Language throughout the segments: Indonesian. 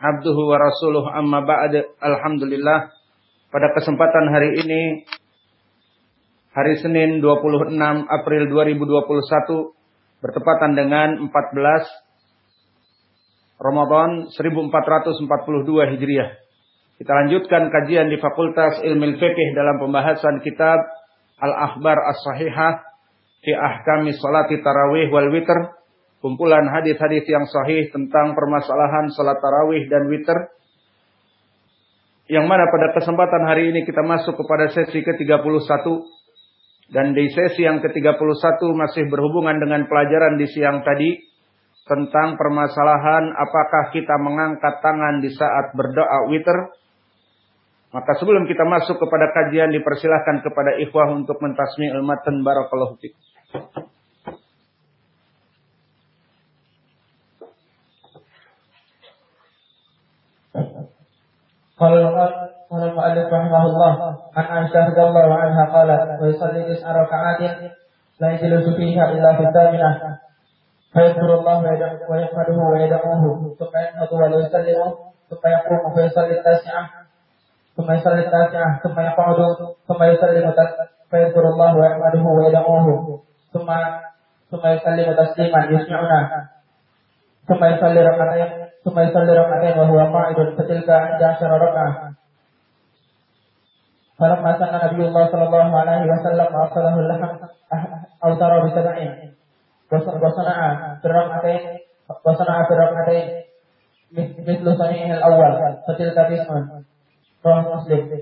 abduhu wa rasuluh amma ba'd alhamdulillah pada kesempatan hari ini hari Senin 26 April 2021 bertepatan dengan 14 Ramadan 1442 Hijriah. Kita lanjutkan kajian di Fakultas Ilmu Fiqih dalam pembahasan kitab Al-Akhbar As-Sahihah fi Ahkami Salati Tarawih wal Witr, kumpulan hadis-hadis yang sahih tentang permasalahan salat tarawih dan witr yang mana pada kesempatan hari ini kita masuk kepada sesi ke-31 dan di sesi yang ke-31 masih berhubungan dengan pelajaran di siang tadi tentang permasalahan apakah kita mengangkat tangan di saat berdoa witir. Maka sebelum kita masuk kepada kajian dipersilahkan kepada ikhwah untuk mentasmi ilmatan barakallahu fikum. قال قال المؤلف رحمه الله عن عائشة رضي الله عنها قالت ويصلي تسع ركعات لا يجلس فيها إلا في الثامنة فيذكر الله ويحمده ويدعوه ثم ينهض ويسلم ثم يقوم فيصلي التاسعة ثم يصلي التاسعة ثم يقعد ثم يسلم فيذكر الله ويحمده ويدعوه ثم ثم يسلم تسليما يسمعنا ثم يصلي ركعتين ثم يصلي ركعتين وهو قاعد فتلك عند عشر ركعة فلما سمع نبي الله صلى الله عليه وسلم أرسله اللحم أوتر بسبعين وصنع في الركعتين وصنع في الركعتين مثل صنيعه الأول فتلك تسع رواه مسلم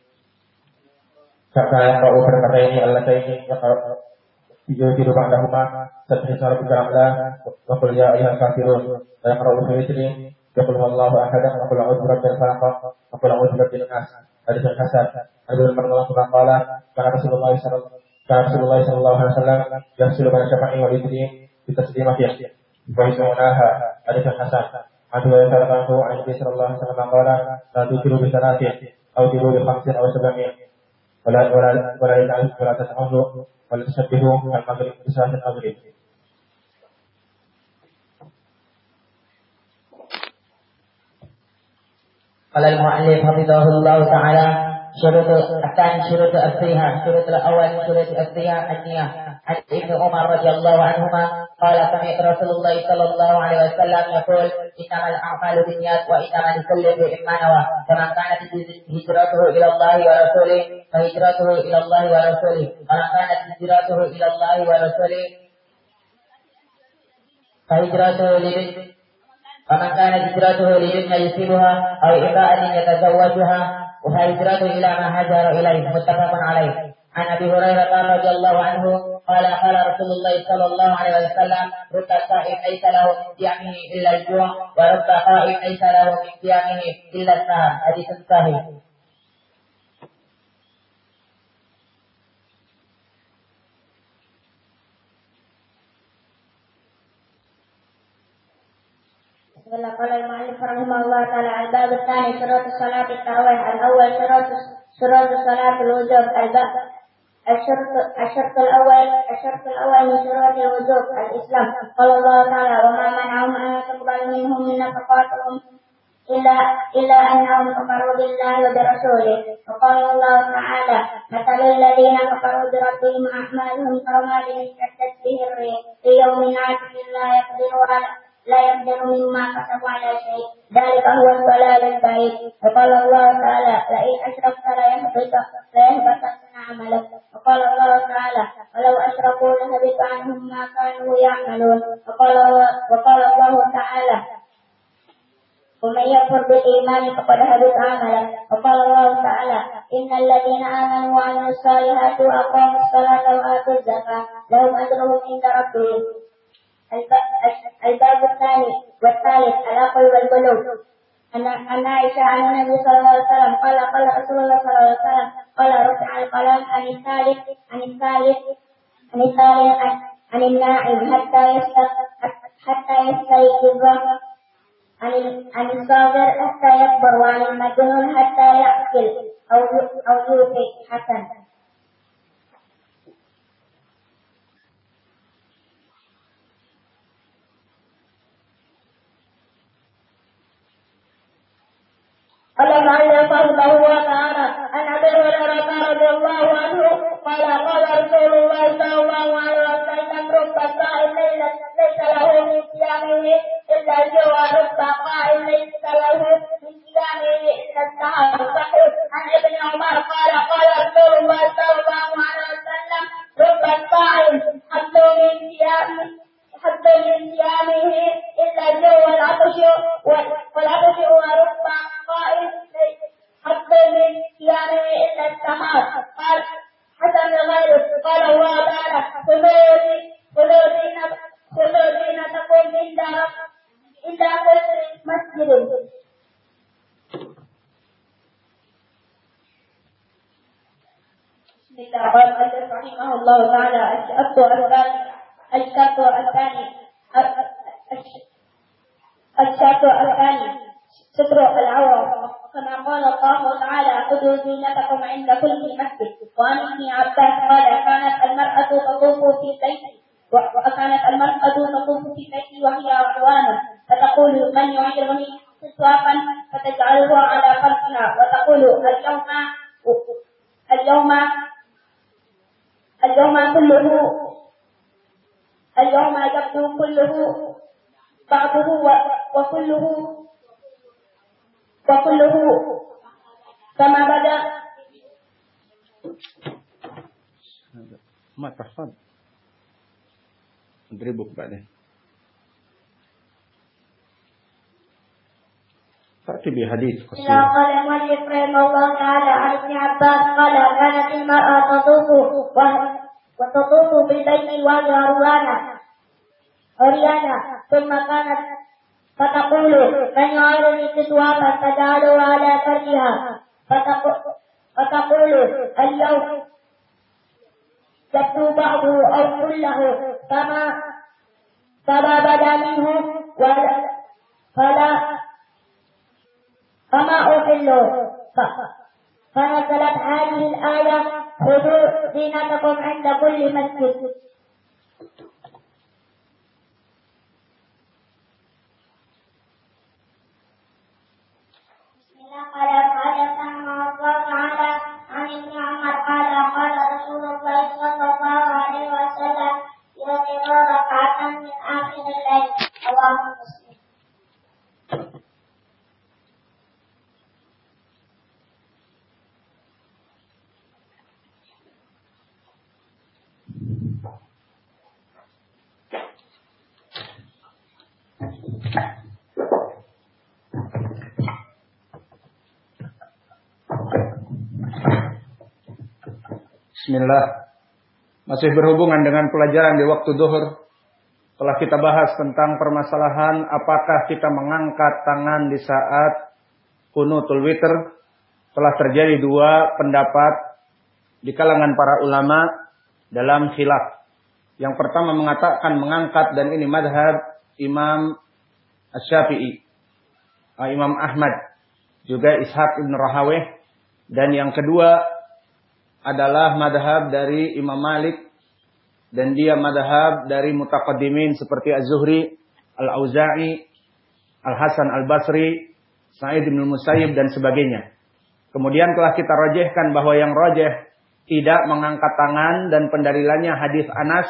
Karena kau berkatain alatain ya kalau yudiru ba'dahuma sabih salat karamla wa qul ya ayyuhal kafirun. La yaqra'u fi mithli yaqul wallahu ahad wa qul a'udzu birabbil falaq wa qul a'udzu birabbin nas hadis hasan hadis marwah qala qala kana rasulullah sallallahu Rasulullah sallallahu alaihi wasallam yasilu pada syafa'i wa idri bi taslimah yasir wa yusunaha hadis hasan hadis yang terkandung Nabi sallallahu alaihi wasallam ولا ولا ولا يجعل ولا تتعظوا ولا تشبهوا المغرب بساعة المغرب قال المؤلف حفظه الله تعالى شروط الثاني شروط أصلها شروط الأول شروط أصلها النية عن ابن عمر رضي الله عنهما قال سمعت رسول الله صلى الله عليه وسلم يقول إنما الأعمال بالنيات وإنما لكل امرئ ما نوى فمن كانت هجرته إلى الله ورسوله فهجرته إلى الله ورسوله. ومن كانت هجرته إلى الله ورسوله؟ فهجرته لمن؟ ومن كانت هجرته لدنيا يصيبها أو امرأة يتزوجها؟ وهجرته إلى ما هاجر إليه. متفق عليه. عن أبي هريرة رضي الله عنه قال قال رسول الله صلى الله عليه وسلم رب صائم ليس له من صيامه إلا الجوع ورب قائم ليس له من صيامه إلا السهر حديث صحيح. بسم الله قال المؤلف رحمه الله تعالى الباب الثاني شروط الصلاة التراويح الأول شروط شروط صلاة الوجوب الباب الشرط الشرط الأول الشرط الأول من شروط الوجوب الإسلام قال الله تعالى وما منعهم أن تقبل منهم من نفقاتهم إلا إلا أنهم كفروا بالله وبرسوله وقال الله تعالى مثل الذين كفروا بربهم أعمالهم كرماد اشتدت به الريح في يوم عاصف لا يقدر على لا يقدر مما كسبوا على شيء ذلك هو الضلال البعيد وقال الله تعالى لئن أشركت ليهبط ليهبطن عملك وقال الله تعالى ولو أشركوا لهبط عنهم ما كانوا يعملون وقال وقال الله تعالى ومن يكفر بالإيمان فقد هبط عمله وقال الله تعالى إن الذين آمنوا وعملوا الصالحات وأقاموا الصلاة وآتوا الزكاة لهم أجرهم عند ربهم الباب الثاني والثالث العقل والبلوغ أن عائشة عن النبي صلى الله عليه وسلم قال قال رسول الله صلى الله عليه وسلم قال رفع القلم عن الثالث عن الثالث عن الثالث عن النائم حتى حتى يستيقظ عن عن الصابر حتى يكبر وعن المجنون حتى يأكل أو أو يوفي حسن. قال المؤلف رحمه الله تعالى عن ابي هريره رضي الله عنه قال قال رسول الله صلى الله عليه وسلم رب صائم ليس له من صيامه الا جوع كما قال الله تعالى خذوا زينتكم عند كل مسجد. وعن ابن عباس قال كانت المرأة تطوف في بيت وكانت المرأة تطوف في بيت وهي عدوانة فتقول من يعيرني سوافا فتجعله على فرجها وتقول اليوم اليوم اليوم كله اليوم يبدو كله بعضه وكله وكله كما بدا ما تحفظ اضربك بعدين تأتي بحديث قصير قال المؤلف رحمه الله تعالى عن ابن عباس قال كانت المرأة تطوف وتطوف بالبيت وهي عريانة عريانة ثم كانت فتقول من يعيرني كسوة على فرجها. فتقول اليوم يبدو بعضه أو كله كما كما بدا منه ولا فلا فما أحله فنزلت هذه الآية خذوا زينتكم عند كل مسجد. قال حدثنا الله تعالى عن ابن عمر قال قال رسول الله صلى الله عليه وسلم يوتر ركعة من آخر الليل رواه مسلم Bismillah. Masih berhubungan dengan pelajaran di waktu duhur. Telah kita bahas tentang permasalahan apakah kita mengangkat tangan di saat kunutul witr. Telah terjadi dua pendapat di kalangan para ulama dalam khilaf. Yang pertama mengatakan mengangkat dan ini madhab Imam Asy-Syafi'i. Imam Ahmad. Juga Ishaq ibn Rahawih. Dan yang kedua adalah madhab dari Imam Malik dan dia madhab dari mutaqaddimin seperti Az-Zuhri, Al-Auza'i, Al-Hasan Al-Basri Sa'id bin Musayyib dan sebagainya. Kemudian telah kita rojehkan bahwa yang rojeh tidak mengangkat tangan dan pendalilannya hadis Anas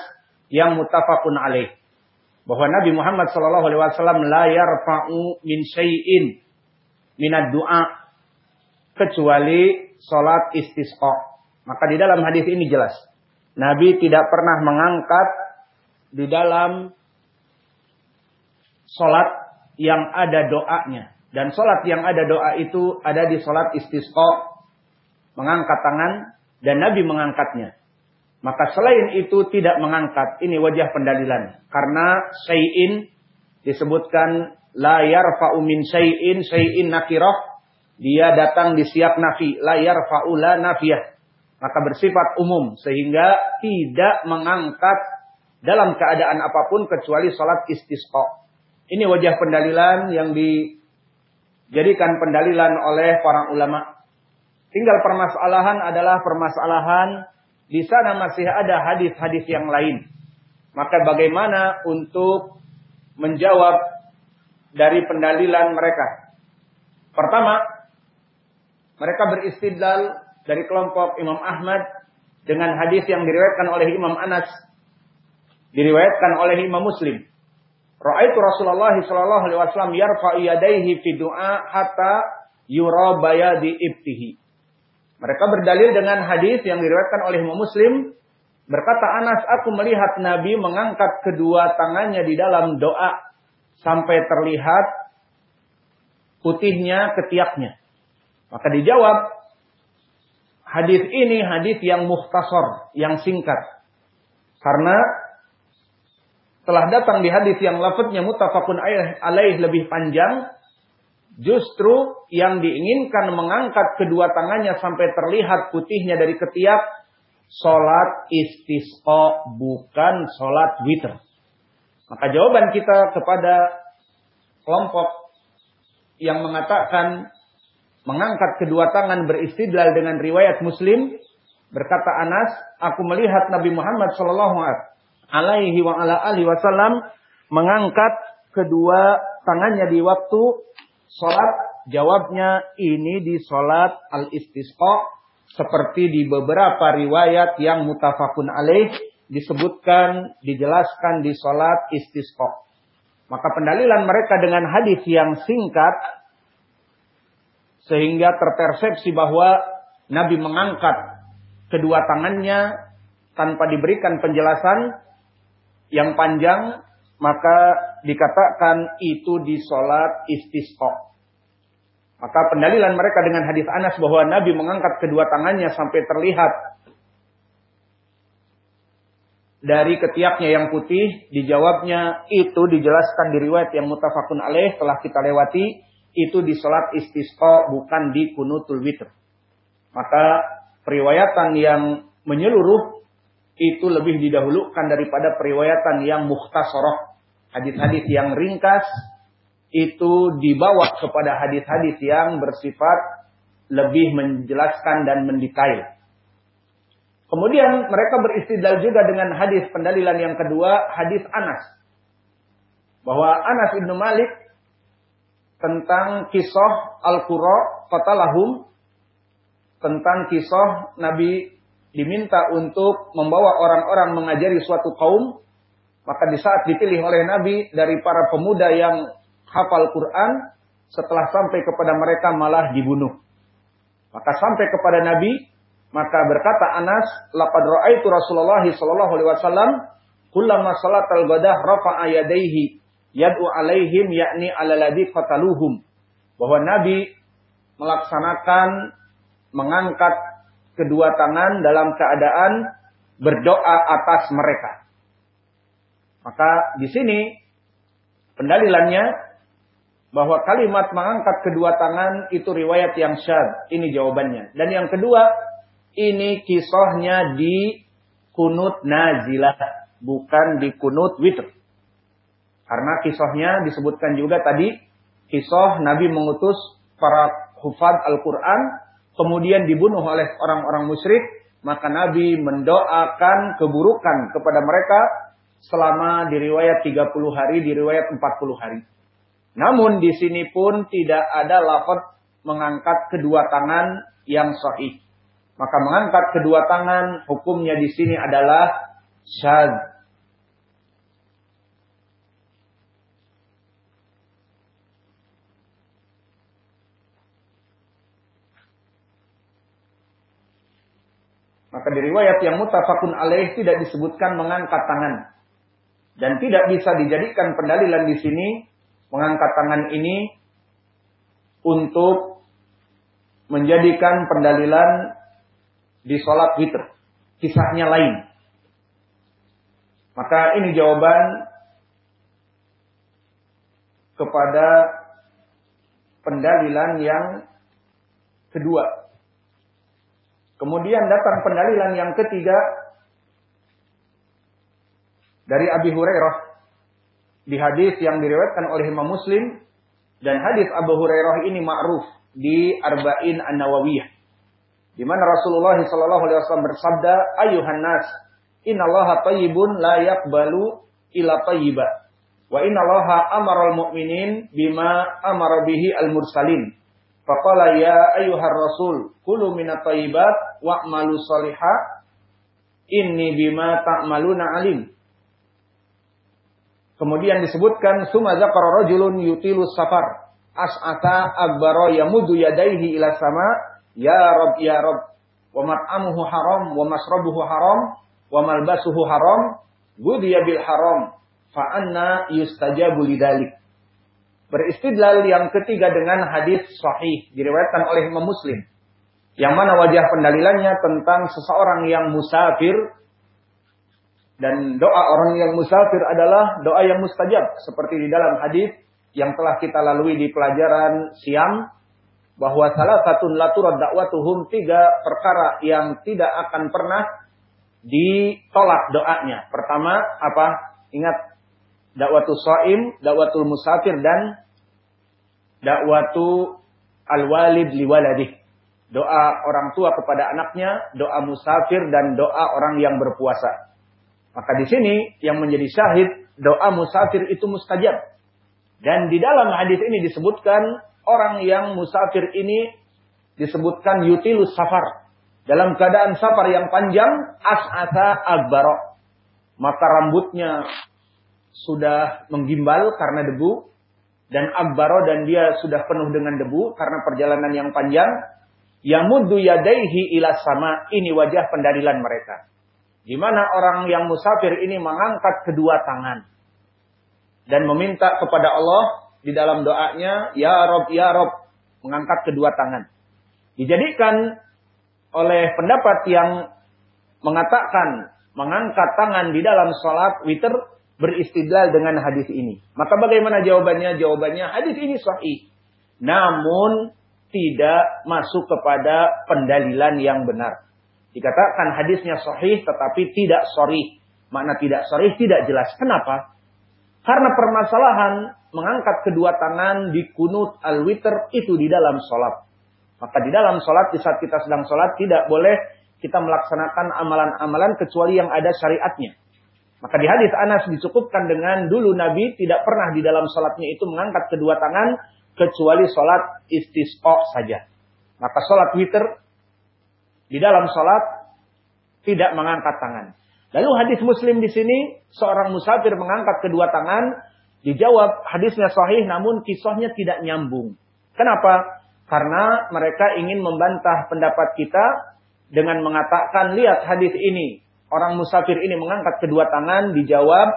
yang mutafakun alaih. Bahwa Nabi Muhammad sallallahu alaihi wasallam la yarfa'u min syai'in minad du'a kecuali salat istisqa. Maka di dalam hadis ini jelas Nabi tidak pernah mengangkat di dalam salat yang ada doanya. Dan salat yang ada doa itu ada di salat istisqa. Mengangkat tangan dan Nabi mengangkatnya. Maka selain itu tidak mengangkat. Ini wajah pendalilan. Karena syai'in disebutkan la yarfa'u min syai'in syai'in nakirah. Dia datang di siap nafi. La yarfa'u la nafiyah. Maka bersifat umum. Sehingga tidak mengangkat dalam keadaan apa pun kecuali salat istisqa. Ini wajah pendalilan yang dijadikan pendalilan oleh para ulama. Tinggal permasalahan adalah permasalahan di sana masih ada hadis-hadis yang lain. Maka bagaimana untuk menjawab dari pendalilan mereka? Pertama, mereka beristidlal dari kelompok Imam Ahmad dengan hadis yang diriwayatkan oleh Imam Anas, diriwayatkan oleh Imam Muslim. Ra'aitu Rasulullah sallallahu alaihi wasallam yarfa yadayhi fi du'a hatta yura bayadi ibtihi. Mereka berdalil dengan hadis yang diriwayatkan oleh Imam Muslim. Berkata Anas, aku melihat Nabi mengangkat kedua tangannya di dalam doa. Sampai terlihat putihnya ketiaknya. Maka dijawab, hadis ini hadis yang muhtasor, yang singkat. Karena telah datang di hadis yang lafadznya mutafakun alaih lebih panjang, Justru yang diinginkan mengangkat kedua tangannya sampai terlihat putihnya dari ketiak. Sholat istisqa bukan sholat witr. Maka jawaban kita kepada kelompok yang mengatakan mengangkat kedua tangan beristidlal dengan riwayat Muslim berkata Anas, aku melihat Nabi Muhammad Shallallahu alaihi wa ala alihi wasallam mengangkat kedua tangannya di waktu Sholat jawabnya ini di sholat al-istisqa seperti di beberapa riwayat yang mutafakun alaih disebutkan, dijelaskan di sholat istisqa. Maka pendalilan mereka dengan hadis yang singkat sehingga terpersepsi bahwa Nabi mengangkat kedua tangannya tanpa diberikan penjelasan yang panjang maka dikatakan itu di sholat istisqa. Maka pendalilan mereka dengan hadis Anas bahwa Nabi mengangkat kedua tangannya sampai terlihat dari ketiaknya yang putih, dijawabnya itu dijelaskan di riwayat yang mutafakun alaih telah kita lewati, itu di sholat istisqa bukan di kunutul witr. Maka periwayatan yang menyeluruh itu lebih didahulukan daripada periwayatan yang mukhtasarah hadis-hadis yang ringkas itu dibawa kepada hadis-hadis yang bersifat lebih menjelaskan dan mendetail. Kemudian mereka beristidlal juga dengan hadis pendalilan yang kedua, hadis Anas. Bahwa Anas ibnu Malik tentang kisah Al-Qura Fatalahum tentang kisah Nabi diminta untuk membawa orang-orang mengajari suatu kaum maka di saat dipilih oleh Nabi dari para pemuda yang hafal Quran, setelah sampai kepada mereka malah dibunuh. Maka sampai kepada Nabi, maka berkata Anas, "Laqad ra'aitu Rasulullah sallallahu alaihi wasallam kullama salatal ghadah rafa'a yadayhi yad'u alaihim yakni ala ladzi qataluhum." Bahwa Nabi melaksanakan mengangkat kedua tangan dalam keadaan berdoa atas mereka. Maka di sini pendalilannya bahwa kalimat mengangkat kedua tangan itu riwayat yang syad. Ini jawabannya. Dan yang kedua, ini kisahnya di kunut nazilah, bukan di kunut witr. Karena kisahnya disebutkan juga tadi, kisah Nabi mengutus para hufad Al-Quran, kemudian dibunuh oleh orang-orang musyrik, maka Nabi mendoakan keburukan kepada mereka selama di riwayat 30 hari, di riwayat 40 hari. Namun di sini pun tidak ada lafaz mengangkat kedua tangan yang sahih. Maka mengangkat kedua tangan hukumnya di sini adalah syadz. Maka di riwayat yang mutafakun alaih tidak disebutkan mengangkat tangan. Dan tidak bisa dijadikan pendalilan di sini mengangkat tangan ini untuk menjadikan pendalilan di sholat witr. Kisahnya lain. Maka ini jawaban kepada pendalilan yang kedua. Kemudian datang pendalilan yang ketiga dari Abi Hurairah. Di hadis yang diriwayatkan oleh Imam Muslim dan hadis Abu Hurairah ini ma'ruf di Arba'in An-Nawawiyah di mana Rasulullah sallallahu alaihi wasallam bersabda ayuhan nas innallaha thayyibun la yaqbalu ila thayyiba wa innallaha amara al-mu'minin bima amara bihi al-mursalin Faqala ya ayyuhar rasul kulu minat tayyibat wa'malu salihah inni bima ta'maluna alim. Kemudian disebutkan summa zakara rajulun yutilu safar as'ata akbara yamudu yadaihi ila sama ya rab ya rab wa mat'amuhu haram wa masrabuhu haram wa malbasuhu haram gudiya bil haram fa anna yustajabu lidalik Beristidlal yang ketiga dengan hadis sahih diriwayatkan oleh Imam Muslim. Yang mana wajah pendalilannya tentang seseorang yang musafir dan doa orang yang musafir adalah doa yang mustajab seperti di dalam hadis yang telah kita lalui di pelajaran siang bahwa salah satu laturad dakwatuhum tiga perkara yang tidak akan pernah ditolak doanya. Pertama apa? Ingat dakwatul saim, dakwatul musafir dan dakwatu al-walid liwaladih. Doa orang tua kepada anaknya, doa musafir dan doa orang yang berpuasa. Maka di sini yang menjadi syahid doa musafir itu mustajab. Dan di dalam hadis ini disebutkan orang yang musafir ini disebutkan yutilus safar. Dalam keadaan safar yang panjang, as'ata akbaro. Maka rambutnya sudah menggimbal karena debu dan akbaro dan dia sudah penuh dengan debu karena perjalanan yang panjang yamuddu yadaihi ila sama ini wajah pendalilan mereka. Di mana orang yang musafir ini mengangkat kedua tangan dan meminta kepada Allah di dalam doanya ya rob ya rob mengangkat kedua tangan. Dijadikan oleh pendapat yang mengatakan mengangkat tangan di dalam sholat witir beristidlal dengan hadis ini. Maka bagaimana jawabannya? Jawabannya hadis ini sahih. Namun tidak masuk kepada pendalilan yang benar. Dikatakan hadisnya sahih tetapi tidak sorry. Makna tidak sorry tidak jelas. Kenapa? Karena permasalahan mengangkat kedua tangan di kunut al-witr itu di dalam sholat. Maka di dalam sholat, di saat kita sedang sholat, tidak boleh kita melaksanakan amalan-amalan kecuali yang ada syariatnya. Maka di hadis Anas dicukupkan dengan dulu Nabi tidak pernah di dalam sholatnya itu mengangkat kedua tangan kecuali sholat istisqa saja. Maka sholat witir di dalam sholat tidak mengangkat tangan. Lalu hadis Muslim di sini seorang musafir mengangkat kedua tangan dijawab hadisnya sahih namun kisahnya tidak nyambung. Kenapa? Karena mereka ingin membantah pendapat kita dengan mengatakan lihat hadis ini orang musafir ini mengangkat kedua tangan, dijawab,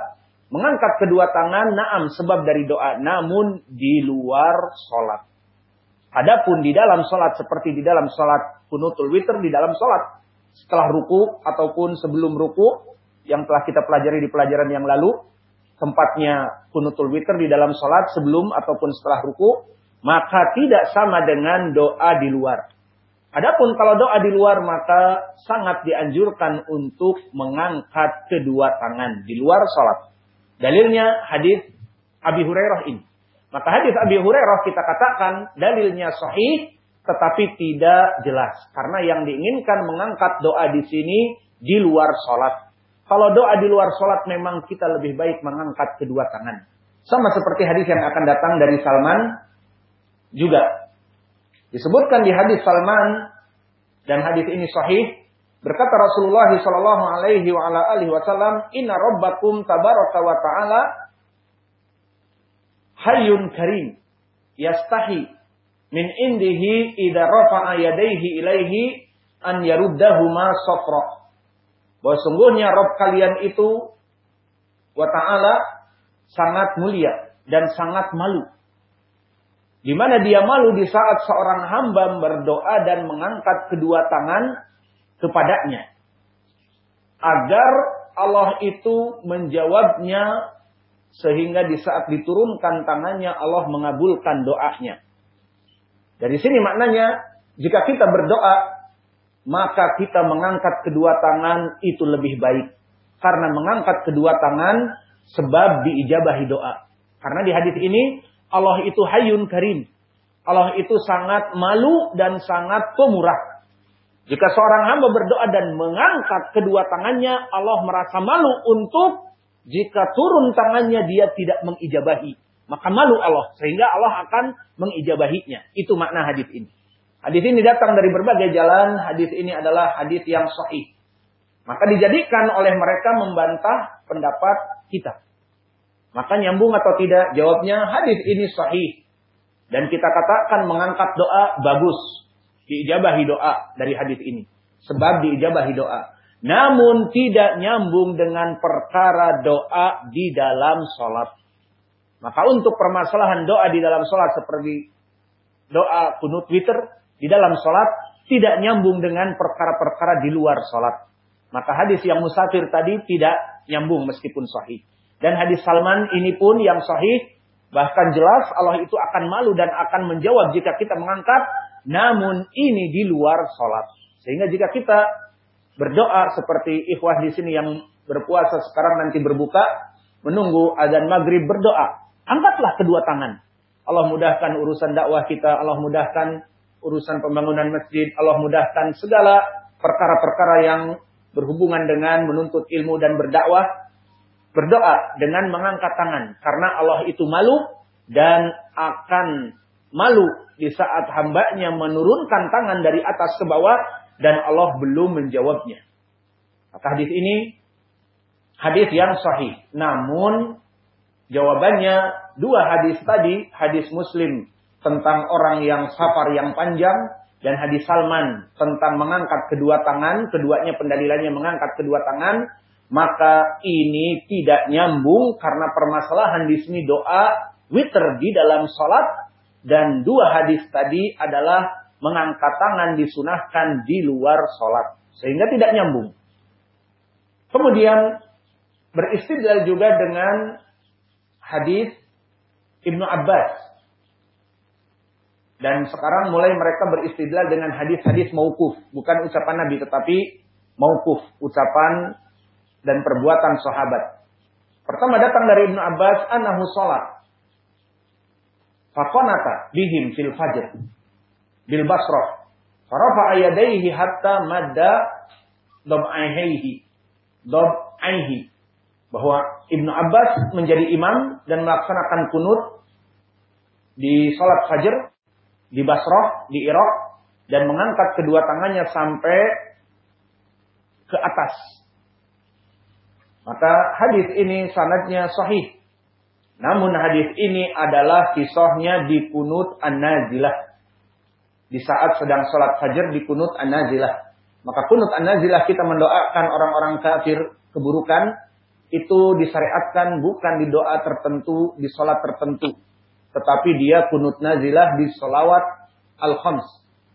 mengangkat kedua tangan, naam sebab dari doa, namun di luar sholat. Adapun di dalam sholat seperti di dalam sholat kunutul witr, di dalam sholat setelah ruku ataupun sebelum ruku, yang telah kita pelajari di pelajaran yang lalu, tempatnya kunutul witr di dalam sholat sebelum ataupun setelah ruku, maka tidak sama dengan doa di luar. Adapun kalau doa di luar maka sangat dianjurkan untuk mengangkat kedua tangan di luar sholat. Dalilnya hadis Abi Hurairah ini. Maka hadis Abi Hurairah kita katakan dalilnya sahih tetapi tidak jelas. Karena yang diinginkan mengangkat doa di sini di luar sholat. Kalau doa di luar sholat memang kita lebih baik mengangkat kedua tangan. Sama seperti hadis yang akan datang dari Salman juga. Disebutkan di hadis Salman dan hadis ini sahih berkata Rasulullah sallallahu alaihi wa ala alihi wasallam inna rabbakum tabaraka wa taala hayyun karim yastahi min indihi idza rafa'a yadayhi ilaihi an yaruddahuma safra. Bahwa sungguhnya Rob kalian itu wa ta'ala sangat mulia dan sangat malu di mana dia malu di saat seorang hamba berdoa dan mengangkat kedua tangan kepadanya. Agar Allah itu menjawabnya sehingga di saat diturunkan tangannya Allah mengabulkan doanya. Dari sini maknanya jika kita berdoa maka kita mengangkat kedua tangan itu lebih baik. Karena mengangkat kedua tangan sebab diijabahi doa. Karena di hadis ini Allah itu hayun karim. Allah itu sangat malu dan sangat pemurah. Jika seorang hamba berdoa dan mengangkat kedua tangannya, Allah merasa malu untuk jika turun tangannya dia tidak mengijabahi. Maka malu Allah. Sehingga Allah akan mengijabahinya. Itu makna hadis ini. Hadis ini datang dari berbagai jalan. Hadis ini adalah hadis yang sahih. Maka dijadikan oleh mereka membantah pendapat kita. Maka nyambung atau tidak? Jawabnya hadis ini sahih. Dan kita katakan mengangkat doa bagus. Diijabahi doa dari hadis ini. Sebab diijabahi doa. Namun tidak nyambung dengan perkara doa di dalam sholat. Maka untuk permasalahan doa di dalam sholat seperti doa kunut witir di dalam sholat tidak nyambung dengan perkara-perkara di luar sholat. Maka hadis yang musafir tadi tidak nyambung meskipun sahih. Dan hadis Salman ini pun yang sahih. Bahkan jelas Allah itu akan malu dan akan menjawab jika kita mengangkat. Namun ini di luar sholat. Sehingga jika kita berdoa seperti ikhwah di sini yang berpuasa sekarang nanti berbuka. Menunggu azan maghrib berdoa. Angkatlah kedua tangan. Allah mudahkan urusan dakwah kita. Allah mudahkan urusan pembangunan masjid. Allah mudahkan segala perkara-perkara yang berhubungan dengan menuntut ilmu dan berdakwah berdoa dengan mengangkat tangan karena Allah itu malu dan akan malu di saat hambanya menurunkan tangan dari atas ke bawah dan Allah belum menjawabnya. Maka hadis ini hadis yang sahih. Namun jawabannya dua hadis tadi, hadis Muslim tentang orang yang safar yang panjang dan hadis Salman tentang mengangkat kedua tangan, keduanya pendalilannya mengangkat kedua tangan maka ini tidak nyambung karena permasalahan di sini doa witr di dalam sholat dan dua hadis tadi adalah mengangkat tangan disunahkan di luar sholat sehingga tidak nyambung. Kemudian beristidlal juga dengan hadis Ibnu Abbas. Dan sekarang mulai mereka beristidlal dengan hadis-hadis maukuf, bukan ucapan Nabi tetapi maukuf, ucapan dan perbuatan sahabat. Pertama datang dari Ibnu Abbas anahu salat. Faqanata bihim fil fajr bil basrah. Farafa yadayhi hatta madda dab'aihi. Dab'aihi. Bahwa Ibnu Abbas menjadi imam dan melaksanakan kunut di salat fajar di Basrah, di Irak dan mengangkat kedua tangannya sampai ke atas maka hadis ini sanadnya sahih. Namun hadis ini adalah kisahnya di kunut an-nazilah. Di saat sedang sholat fajar di kunut an-nazilah. Maka kunut an-nazilah kita mendoakan orang-orang kafir keburukan. Itu disyariatkan bukan di doa tertentu, di sholat tertentu. Tetapi dia kunut nazilah di sholawat al-khams.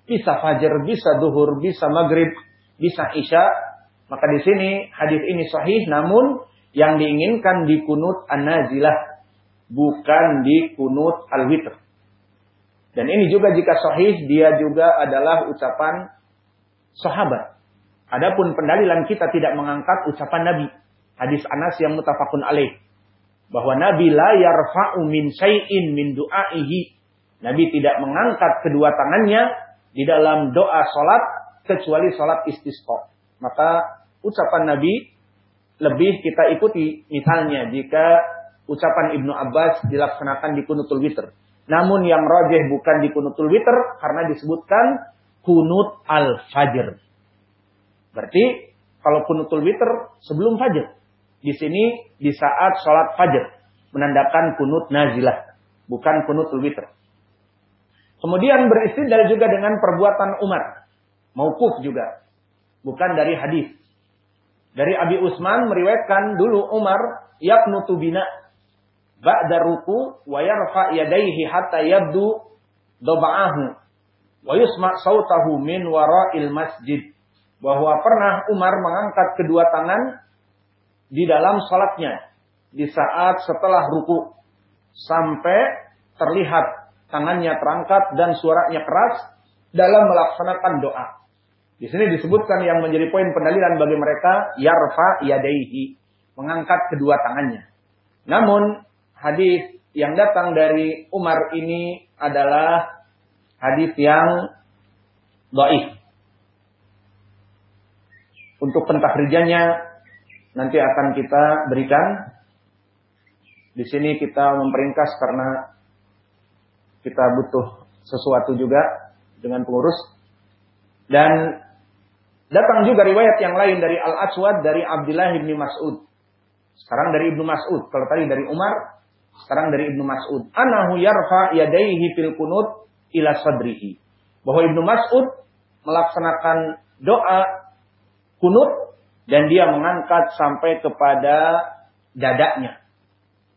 Bisa fajar, bisa duhur, bisa maghrib, bisa isya, maka di sini hadis ini sahih namun yang diinginkan di kunut an-nazilah bukan di kunut al-witr. Dan ini juga jika sahih dia juga adalah ucapan sahabat. Adapun pendalilan kita tidak mengangkat ucapan Nabi. Hadis Anas yang mutafakun alaih. Bahwa Nabi la yarfa'u min syai'in min du'aihi. Nabi tidak mengangkat kedua tangannya di dalam doa salat kecuali salat istisqa. Maka ucapan Nabi lebih kita ikuti. Misalnya jika ucapan Ibnu Abbas dilaksanakan di kunutul witr. Namun yang rojeh bukan di kunutul witr karena disebutkan kunut al-fajr. Berarti kalau kunutul witr sebelum fajr. Di sini di saat sholat fajr. Menandakan kunut nazilah. Bukan kunutul witr. Kemudian beristidal juga dengan perbuatan Umar. Maukuf juga. Bukan dari hadis. Dari Abi Usman meriwayatkan dulu Umar yaknutu bina ba'da ruku wa yarfa yadayhi hatta yabdu doba'ahu wa yusma' sautahu min wara'il masjid bahwa pernah Umar mengangkat kedua tangan di dalam salatnya di saat setelah ruku sampai terlihat tangannya terangkat dan suaranya keras dalam melaksanakan doa. Di sini disebutkan yang menjadi poin pendalilan bagi mereka yarfa yadaihi, mengangkat kedua tangannya. Namun hadis yang datang dari Umar ini adalah hadis yang dhaif. Untuk pentahrijannya nanti akan kita berikan. Di sini kita memperingkas karena kita butuh sesuatu juga dengan pengurus. Dan datang juga riwayat yang lain dari Al-Aswad dari Abdullah bin Mas'ud. Sekarang dari Ibnu Mas'ud. Kalau tadi dari Umar, sekarang dari Ibnu Mas'ud. Anahu yarfa yadaihi fil kunut ila sadrihi. Bahwa Ibnu Mas'ud melaksanakan doa kunut dan dia mengangkat sampai kepada dadanya.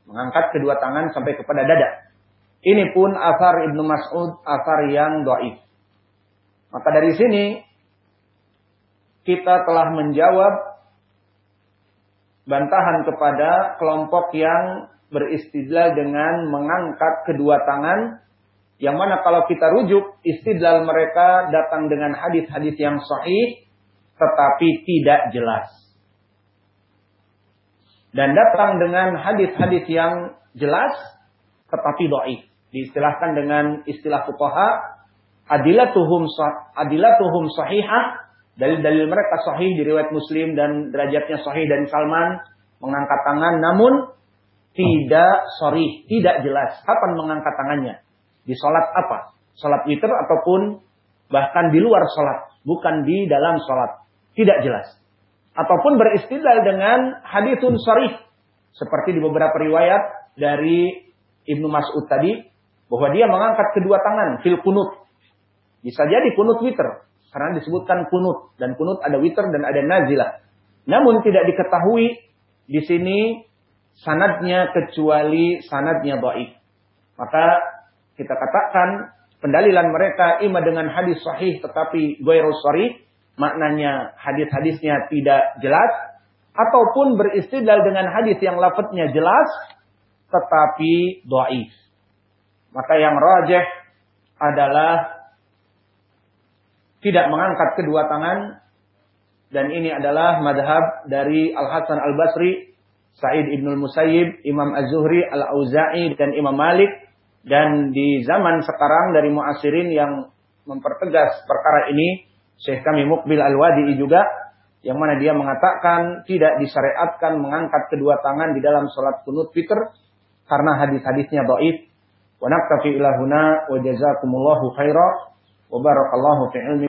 Mengangkat kedua tangan sampai kepada dada. Ini pun asar Ibnu Mas'ud, asar yang doif. Maka dari sini kita telah menjawab bantahan kepada kelompok yang beristidlal dengan mengangkat kedua tangan yang mana kalau kita rujuk istidlal mereka datang dengan hadis-hadis yang sahih tetapi tidak jelas. Dan datang dengan hadis-hadis yang jelas tetapi dhaif. Diistilahkan dengan istilah fuqaha adilatuhum adilatuhum sahihah dalil-dalil mereka sahih di riwayat Muslim dan derajatnya sahih dari Salman mengangkat tangan namun tidak sorry, tidak jelas. Kapan mengangkat tangannya? Di sholat apa? Sholat witir ataupun bahkan di luar sholat. Bukan di dalam sholat. Tidak jelas. Ataupun beristilah dengan hadithun sorry. Seperti di beberapa riwayat dari Ibnu Mas'ud tadi. Bahwa dia mengangkat kedua tangan. Fil kunut. Bisa jadi kunut witir. Karena disebutkan kunut. Dan kunut ada witir dan ada nazilah. Namun tidak diketahui di sini sanadnya kecuali sanadnya baik. Maka kita katakan pendalilan mereka ima dengan hadis sahih tetapi ghairu sharih, maknanya hadis-hadisnya tidak jelas ataupun beristidlal dengan hadis yang lafadznya jelas tetapi dhaif. Maka yang rajih adalah tidak mengangkat kedua tangan dan ini adalah madhab dari Al Hasan Al Basri Sa'id Ibnul Musayyib, Imam Az-Zuhri, Al-Auza'i, dan Imam Malik. Dan di zaman sekarang dari muasirin yang mempertegas perkara ini, Syekh kami Mukbil Al-Wadi'i juga, yang mana dia mengatakan tidak disyariatkan mengangkat kedua tangan di dalam sholat kunut fitr, karena hadis-hadisnya dhaif. Wa naktafi ilahuna wa jazakumullahu khairah wa barakallahu fi ilmi